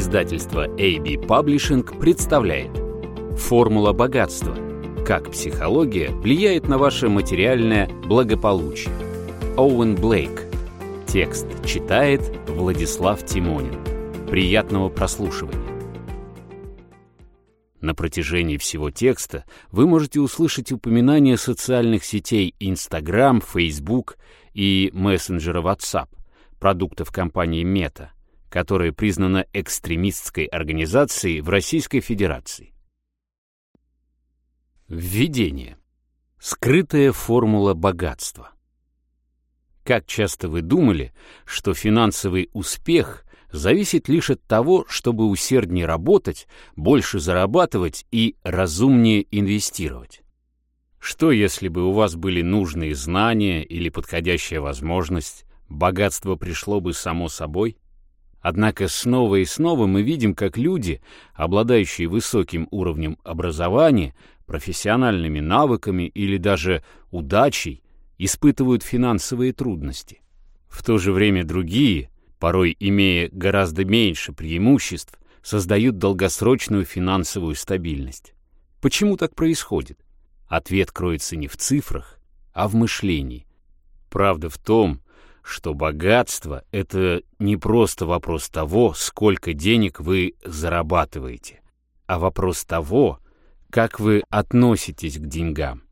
Издательство AB Publishing представляет Формула богатства. Как психология влияет на ваше материальное благополучие. Оуэн Блейк. Текст читает Владислав Тимонин. Приятного прослушивания. На протяжении всего текста вы можете услышать упоминания социальных сетей Instagram, Facebook и мессенджера WhatsApp, продуктов компании Meta – которая признана экстремистской организацией в Российской Федерации. Введение. Скрытая формула богатства. Как часто вы думали, что финансовый успех зависит лишь от того, чтобы усерднее работать, больше зарабатывать и разумнее инвестировать? Что, если бы у вас были нужные знания или подходящая возможность, богатство пришло бы само собой? Однако снова и снова мы видим, как люди, обладающие высоким уровнем образования, профессиональными навыками или даже удачей, испытывают финансовые трудности. В то же время другие, порой имея гораздо меньше преимуществ, создают долгосрочную финансовую стабильность. Почему так происходит? Ответ кроется не в цифрах, а в мышлении. Правда в том, что богатство — это не просто вопрос того, сколько денег вы зарабатываете, а вопрос того, как вы относитесь к деньгам.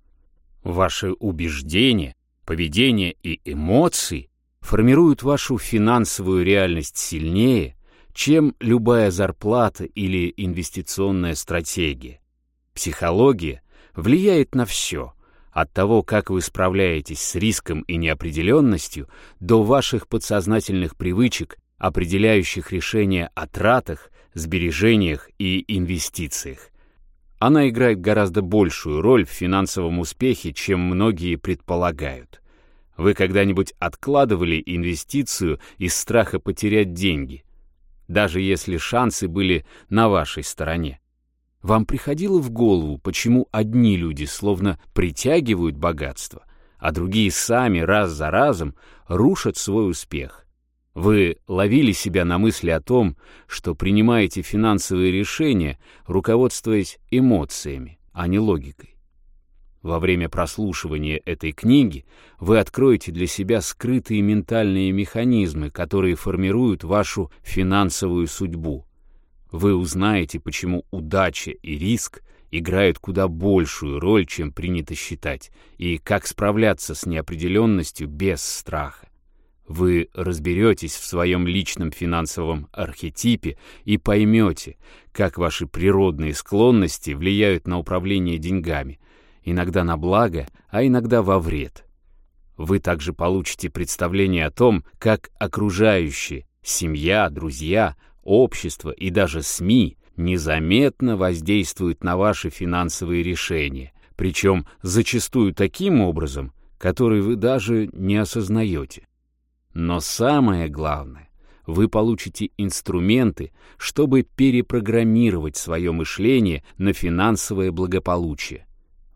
Ваши убеждения, поведение и эмоции формируют вашу финансовую реальность сильнее, чем любая зарплата или инвестиционная стратегия. Психология влияет на все — от того, как вы справляетесь с риском и неопределенностью, до ваших подсознательных привычек, определяющих решения о тратах, сбережениях и инвестициях. Она играет гораздо большую роль в финансовом успехе, чем многие предполагают. Вы когда-нибудь откладывали инвестицию из страха потерять деньги, даже если шансы были на вашей стороне? Вам приходило в голову, почему одни люди словно притягивают богатство, а другие сами раз за разом рушат свой успех? Вы ловили себя на мысли о том, что принимаете финансовые решения, руководствуясь эмоциями, а не логикой. Во время прослушивания этой книги вы откроете для себя скрытые ментальные механизмы, которые формируют вашу финансовую судьбу. Вы узнаете, почему удача и риск играют куда большую роль, чем принято считать, и как справляться с неопределенностью без страха. Вы разберетесь в своем личном финансовом архетипе и поймете, как ваши природные склонности влияют на управление деньгами, иногда на благо, а иногда во вред. Вы также получите представление о том, как окружающие, семья, друзья общество и даже СМИ незаметно воздействуют на ваши финансовые решения, причем зачастую таким образом, который вы даже не осознаете. Но самое главное, вы получите инструменты, чтобы перепрограммировать свое мышление на финансовое благополучие.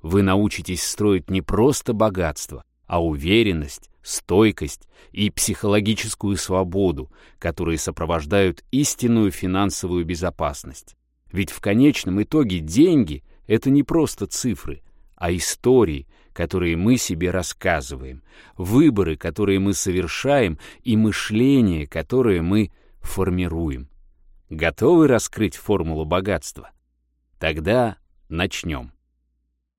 Вы научитесь строить не просто богатство, а уверенность, стойкость и психологическую свободу, которые сопровождают истинную финансовую безопасность. Ведь в конечном итоге деньги — это не просто цифры, а истории, которые мы себе рассказываем, выборы, которые мы совершаем, и мышление, которое мы формируем. Готовы раскрыть формулу богатства? Тогда начнем.